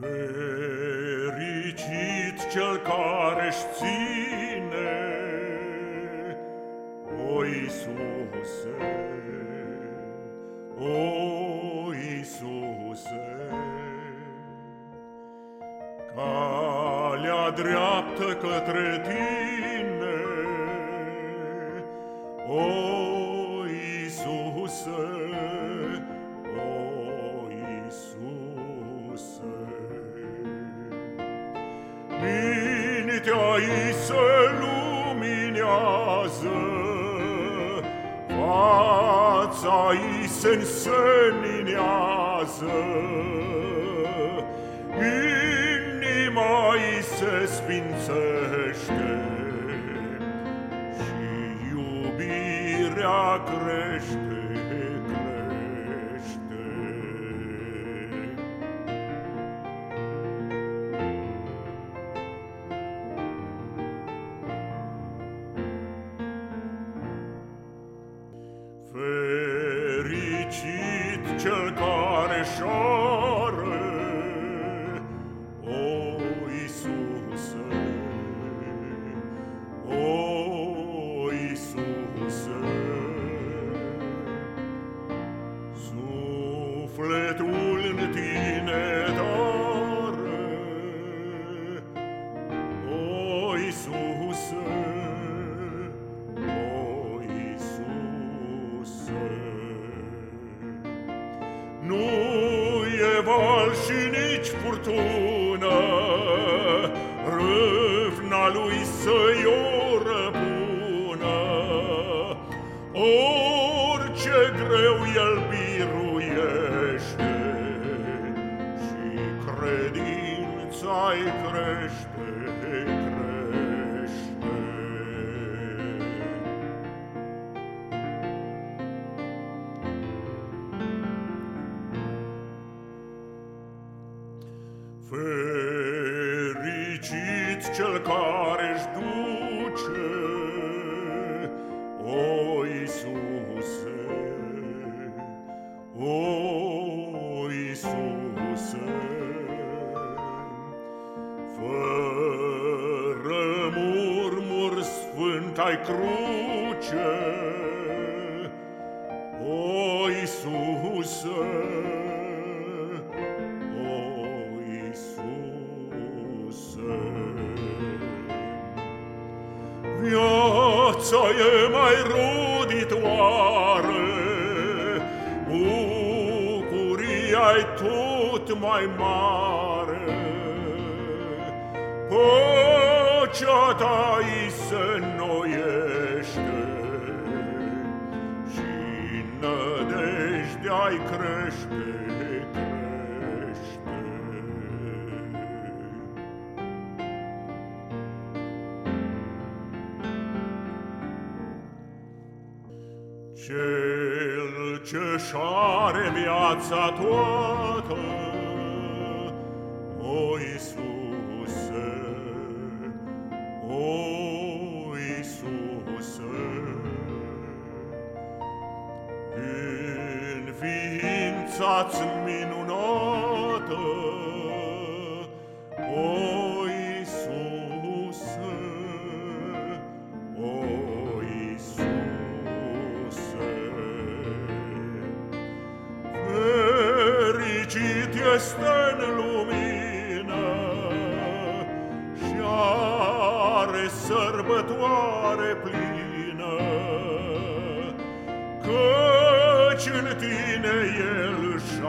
Fericit cel care-și ține, O Iisuse, O Iisuse, calea dreaptă către Tine, O Iisuse, Mintea ei se luminează, Fața ei se înseninează, Inima ei se sfințește Și iubirea crește, Sufletul în tine tare, O Iisuse, O Iisuse. Nu e val și nici furtună, Râvna lui să-i o răpună. Orice greu el biruiește credința-i crește, crește. Fericit cel care-și duce, O Iisuse, O Iisuse, sfânt ai cruce, O Iisuse, o Iisuse, viața e mai roditoare, bucuria-i tot mai mare, pacea ta i se înnoiește și nădejdea-i crește, crește. Cel ce-și șare viața toată, O Iisuse, O Iisuse, în ființa-ți minunată, O Iisuse, O Iisuse, fericit este în lumină are sărbătoare plină, căci în tine el își